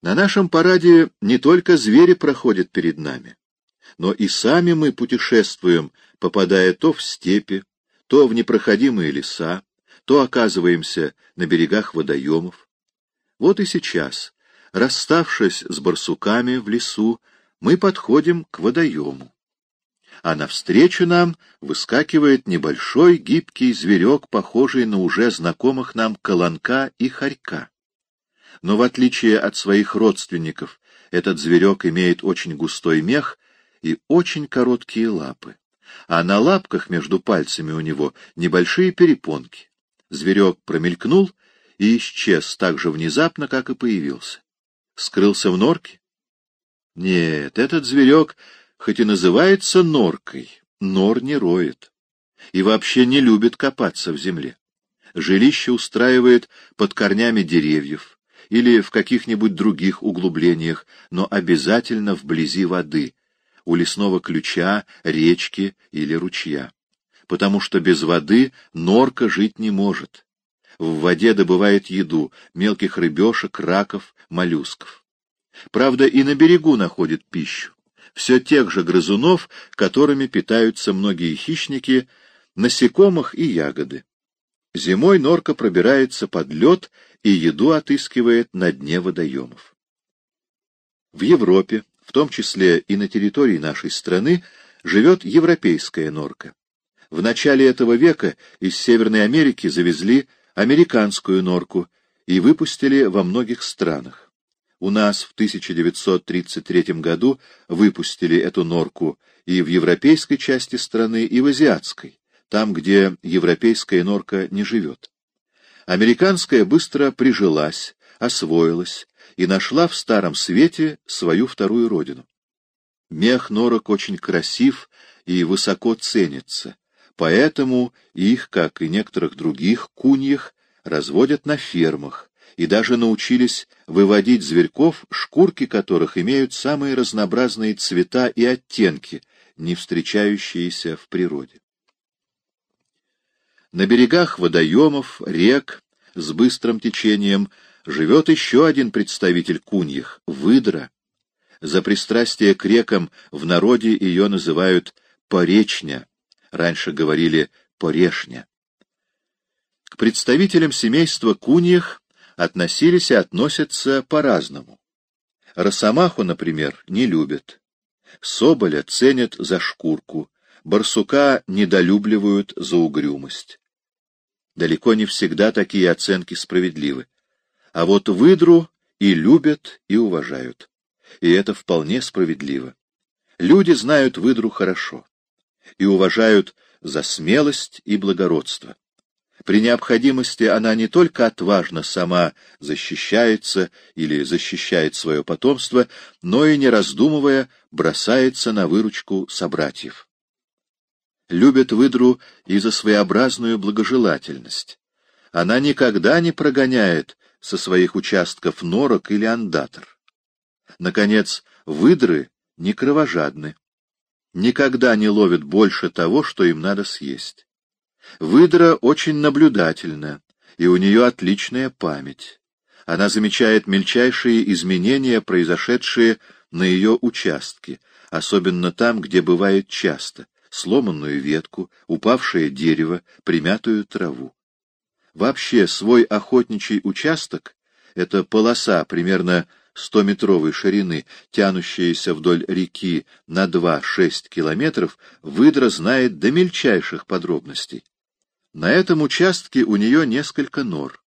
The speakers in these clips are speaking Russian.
На нашем параде не только звери проходят перед нами, но и сами мы путешествуем, попадая то в степи, то в непроходимые леса, то оказываемся на берегах водоемов. Вот и сейчас, расставшись с барсуками в лесу, мы подходим к водоему. А навстречу нам выскакивает небольшой гибкий зверек, похожий на уже знакомых нам колонка и хорька но в отличие от своих родственников, этот зверек имеет очень густой мех и очень короткие лапы. А на лапках между пальцами у него небольшие перепонки. Зверек промелькнул и исчез так же внезапно, как и появился. Скрылся в норке? Нет, этот зверек, хоть и называется норкой, нор не роет. И вообще не любит копаться в земле. Жилище устраивает под корнями деревьев, или в каких-нибудь других углублениях, но обязательно вблизи воды, у лесного ключа, речки или ручья. Потому что без воды норка жить не может. В воде добывает еду, мелких рыбешек, раков, моллюсков. Правда, и на берегу находит пищу. Все тех же грызунов, которыми питаются многие хищники, насекомых и ягоды. Зимой норка пробирается под лед и еду отыскивает на дне водоемов. В Европе, в том числе и на территории нашей страны, живет европейская норка. В начале этого века из Северной Америки завезли американскую норку и выпустили во многих странах. У нас в 1933 году выпустили эту норку и в европейской части страны, и в азиатской, там, где европейская норка не живет. Американская быстро прижилась, освоилась и нашла в Старом Свете свою вторую родину. Мех норок очень красив и высоко ценится, поэтому их, как и некоторых других куньях, разводят на фермах и даже научились выводить зверьков, шкурки которых имеют самые разнообразные цвета и оттенки, не встречающиеся в природе. На берегах водоемов, рек, с быстрым течением, живет еще один представитель куньих — выдра. За пристрастие к рекам в народе ее называют поречня, раньше говорили порешня. К представителям семейства куньих относились и относятся по-разному. Росомаху, например, не любят. Соболя ценят за шкурку, барсука недолюбливают за угрюмость. Далеко не всегда такие оценки справедливы. А вот выдру и любят, и уважают. И это вполне справедливо. Люди знают выдру хорошо и уважают за смелость и благородство. При необходимости она не только отважно сама защищается или защищает свое потомство, но и, не раздумывая, бросается на выручку собратьев любят выдру и за своеобразную благожелательность. Она никогда не прогоняет со своих участков норок или андатор. Наконец, выдры не кровожадны. Никогда не ловят больше того, что им надо съесть. Выдра очень наблюдательна, и у нее отличная память. Она замечает мельчайшие изменения, произошедшие на ее участке, особенно там, где бывает часто — сломанную ветку, упавшее дерево, примятую траву. Вообще, свой охотничий участок — это полоса примерно стометровой ширины, тянущаяся вдоль реки на 2-6 километров, выдра знает до мельчайших подробностей. На этом участке у нее несколько нор.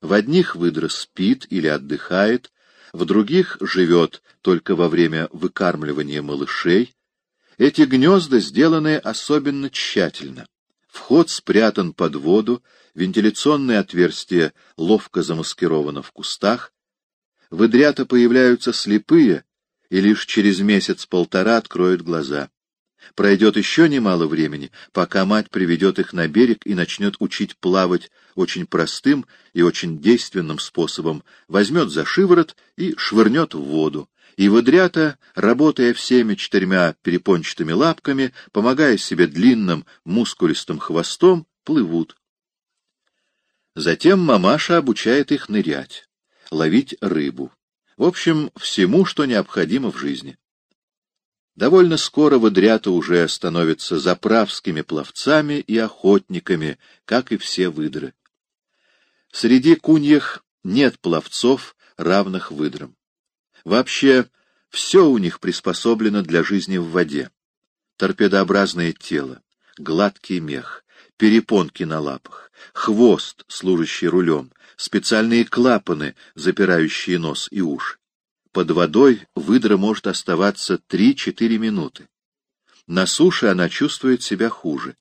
В одних выдра спит или отдыхает, в других живет только во время выкармливания малышей, эти гнезда сделаны особенно тщательно. Вход спрятан под воду, вентиляционное отверстие ловко замаскировано в кустах. Выдрята появляются слепые и лишь через месяц-полтора откроют глаза. Пройдет еще немало времени, пока мать приведет их на берег и начнет учить плавать очень простым и очень действенным способом, возьмет за шиворот и швырнет в воду, и выдрята, работая всеми четырьмя перепончатыми лапками, помогая себе длинным мускулистым хвостом, плывут. Затем мамаша обучает их нырять, ловить рыбу. В общем, всему, что необходимо в жизни. Довольно скоро выдрята уже становятся заправскими пловцами и охотниками, как и все выдры. Среди куньях нет пловцов, равных выдрам. Вообще, все у них приспособлено для жизни в воде. Торпедообразное тело, гладкий мех, перепонки на лапах, хвост, служащий рулем, специальные клапаны, запирающие нос и уши. Под водой выдра может оставаться 3-4 минуты. На суше она чувствует себя хуже.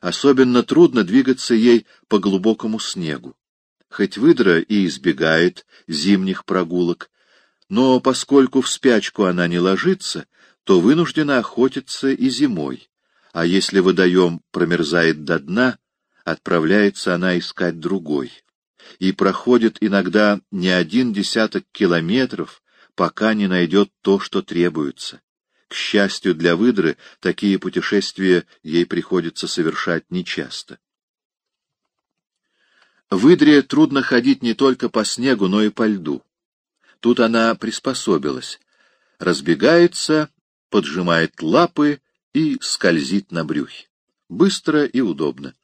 Особенно трудно двигаться ей по глубокому снегу. Хоть выдра и избегает зимних прогулок, но поскольку в спячку она не ложится, то вынуждена охотиться и зимой, а если водоем промерзает до дна, отправляется она искать другой. И проходит иногда не один десяток километров, пока не найдет то, что требуется. К счастью для выдры, такие путешествия ей приходится совершать нечасто. Выдре трудно ходить не только по снегу, но и по льду. Тут она приспособилась. Разбегается, поджимает лапы и скользит на брюхе. Быстро и удобно.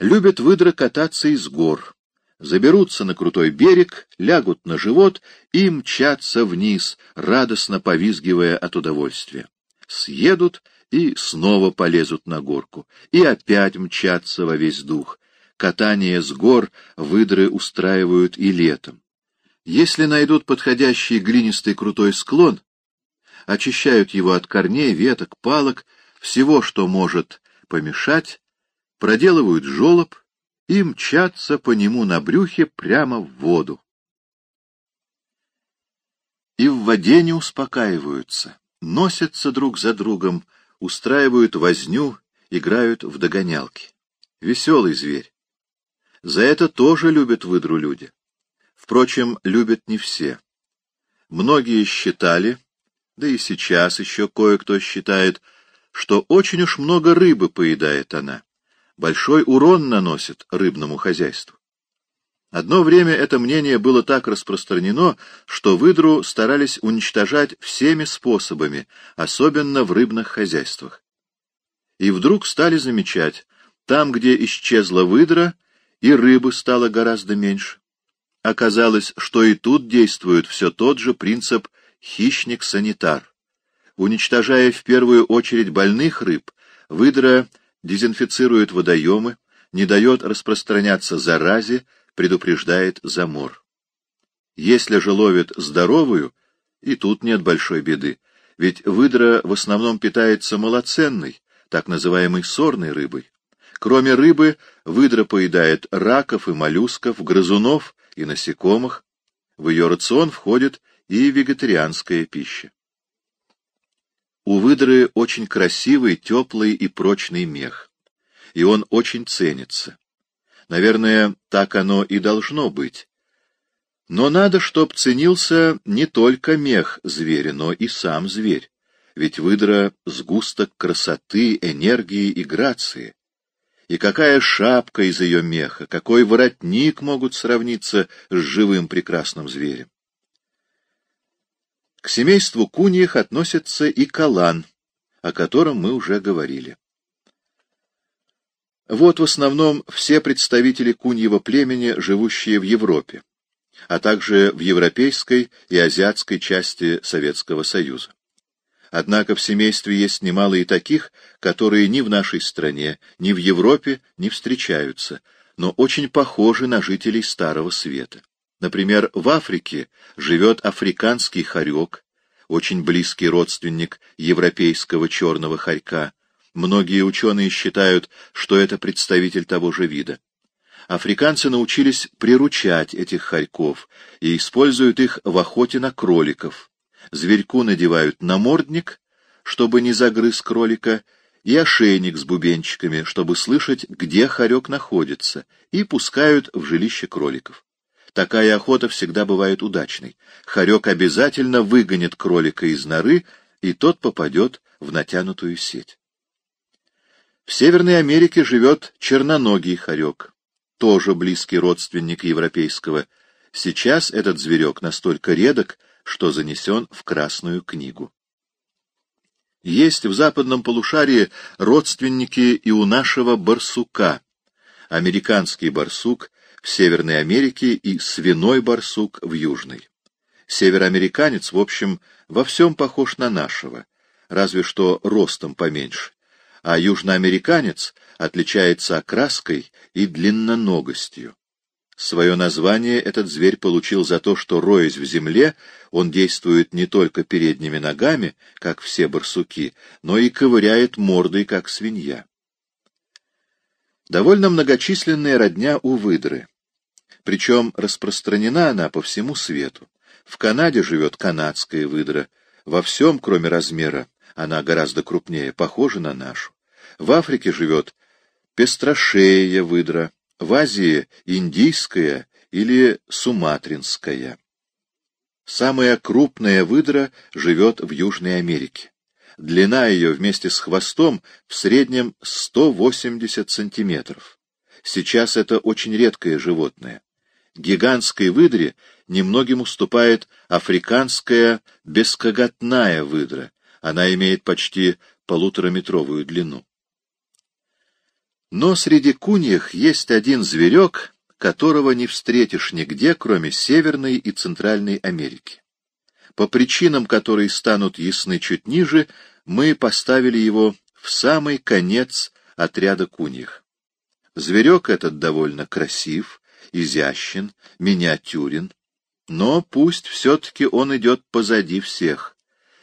Любят выдры кататься из гор. Заберутся на крутой берег, лягут на живот и мчатся вниз, радостно повизгивая от удовольствия. Съедут и снова полезут на горку, и опять мчатся во весь дух. Катание с гор выдры устраивают и летом. Если найдут подходящий глинистый крутой склон, очищают его от корней, веток, палок, всего, что может помешать, проделывают жолоб и мчатся по нему на брюхе прямо в воду. И в воде не успокаиваются, носятся друг за другом, устраивают возню, играют в догонялки. Веселый зверь. За это тоже любят выдру люди. Впрочем, любят не все. Многие считали, да и сейчас еще кое-кто считает, что очень уж много рыбы поедает она. Большой урон наносит рыбному хозяйству. Одно время это мнение было так распространено, что выдру старались уничтожать всеми способами, особенно в рыбных хозяйствах. И вдруг стали замечать, там, где исчезла выдра, и рыбы стало гораздо меньше. Оказалось, что и тут действует все тот же принцип «хищник-санитар». Уничтожая в первую очередь больных рыб, выдра дезинфицирует водоемы, не дает распространяться заразе, предупреждает замор. Если же ловит здоровую, и тут нет большой беды, ведь выдра в основном питается малоценной, так называемой сорной рыбой. Кроме рыбы, выдра поедает раков и моллюсков, грызунов и насекомых. В ее рацион входит и вегетарианская пища. У выдры очень красивый, теплый и прочный мех, и он очень ценится. Наверное, так оно и должно быть. Но надо, чтоб ценился не только мех зверя, но и сам зверь, ведь выдра — сгусток красоты, энергии и грации. И какая шапка из ее меха, какой воротник могут сравниться с живым прекрасным зверем. К семейству куньих относится и калан, о котором мы уже говорили. Вот в основном все представители куньего племени, живущие в Европе, а также в европейской и азиатской части Советского Союза. Однако в семействе есть немало и таких, которые ни в нашей стране, ни в Европе не встречаются, но очень похожи на жителей Старого Света. Например, в Африке живет африканский хорек, очень близкий родственник европейского черного хорька. Многие ученые считают, что это представитель того же вида. Африканцы научились приручать этих хорьков и используют их в охоте на кроликов. Зверьку надевают намордник, чтобы не загрыз кролика, и ошейник с бубенчиками, чтобы слышать, где хорек находится, и пускают в жилище кроликов. Такая охота всегда бывает удачной. Хорек обязательно выгонит кролика из норы, и тот попадет в натянутую сеть. В Северной Америке живет черноногий хорек, тоже близкий родственник европейского. Сейчас этот зверек настолько редок, что занесен в Красную книгу. Есть в западном полушарии родственники и у нашего барсука. Американский барсук в Северной Америке и свиной барсук в Южной. Североамериканец, в общем, во всем похож на нашего, разве что ростом поменьше, а южноамериканец отличается окраской и длинноногостью. Свое название этот зверь получил за то, что, роясь в земле, он действует не только передними ногами, как все барсуки, но и ковыряет мордой, как свинья. Довольно многочисленная родня у выдры. Причем распространена она по всему свету. В Канаде живет канадская выдра. Во всем, кроме размера, она гораздо крупнее, похожа на нашу. В Африке живет пестрошея выдра в Азии индийская или суматринская. Самая крупная выдра живет в Южной Америке. Длина ее вместе с хвостом в среднем 180 сантиметров. Сейчас это очень редкое животное. Гигантской выдре немногим уступает африканская бескоготная выдра. Она имеет почти полутораметровую длину. Но среди куньих есть один зверек, которого не встретишь нигде, кроме Северной и Центральной Америки. По причинам, которые станут ясны чуть ниже, мы поставили его в самый конец отряда куньих. Зверек этот довольно красив, изящен, миниатюрен, но пусть все-таки он идет позади всех.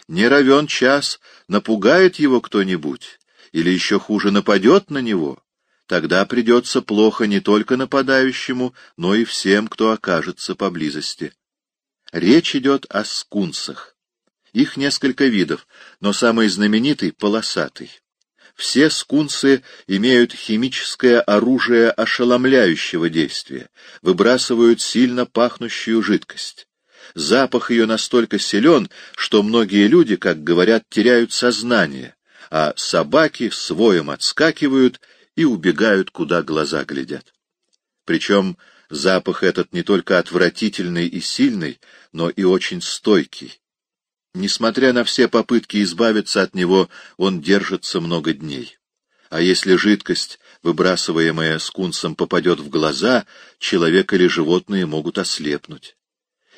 Не равен час, напугает его кто-нибудь, или еще хуже нападет на него, Тогда придется плохо не только нападающему, но и всем, кто окажется поблизости. Речь идет о скунсах. Их несколько видов, но самый знаменитый — полосатый. Все скунсы имеют химическое оружие ошеломляющего действия, выбрасывают сильно пахнущую жидкость. Запах ее настолько силен, что многие люди, как говорят, теряют сознание, а собаки своем отскакивают и убегают, куда глаза глядят. Причем запах этот не только отвратительный и сильный, но и очень стойкий. Несмотря на все попытки избавиться от него, он держится много дней. А если жидкость, выбрасываемая скунсом, попадет в глаза, человек или животные могут ослепнуть.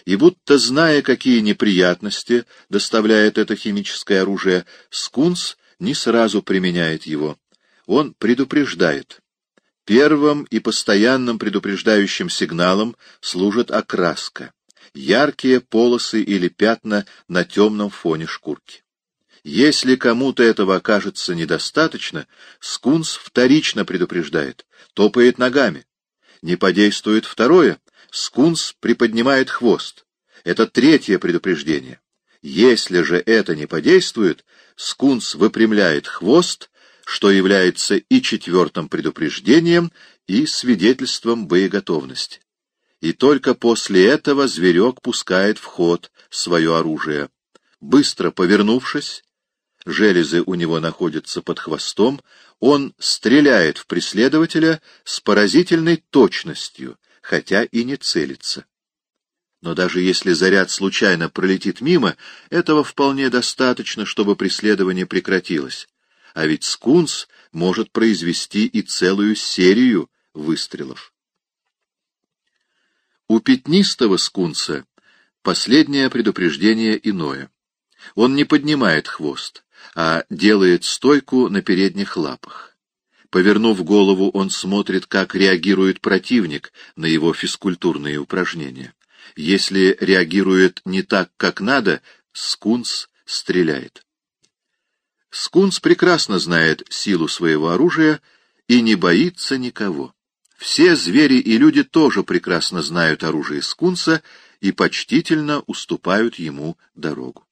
И будто зная, какие неприятности доставляет это химическое оружие, скунс не сразу применяет его, он предупреждает. Первым и постоянным предупреждающим сигналом служит окраска, яркие полосы или пятна на темном фоне шкурки. Если кому-то этого окажется недостаточно, скунс вторично предупреждает, топает ногами. Не подействует второе, скунс приподнимает хвост. Это третье предупреждение. Если же это не подействует, скунс выпрямляет хвост что является и четвертым предупреждением, и свидетельством боеготовности. И только после этого зверек пускает в ход свое оружие. Быстро повернувшись, железы у него находятся под хвостом, он стреляет в преследователя с поразительной точностью, хотя и не целится. Но даже если заряд случайно пролетит мимо, этого вполне достаточно, чтобы преследование прекратилось а ведь скунс может произвести и целую серию выстрелов. У пятнистого скунса последнее предупреждение иное. Он не поднимает хвост, а делает стойку на передних лапах. Повернув голову, он смотрит, как реагирует противник на его физкультурные упражнения. Если реагирует не так, как надо, скунс стреляет. Скунс прекрасно знает силу своего оружия и не боится никого. Все звери и люди тоже прекрасно знают оружие скунса и почтительно уступают ему дорогу.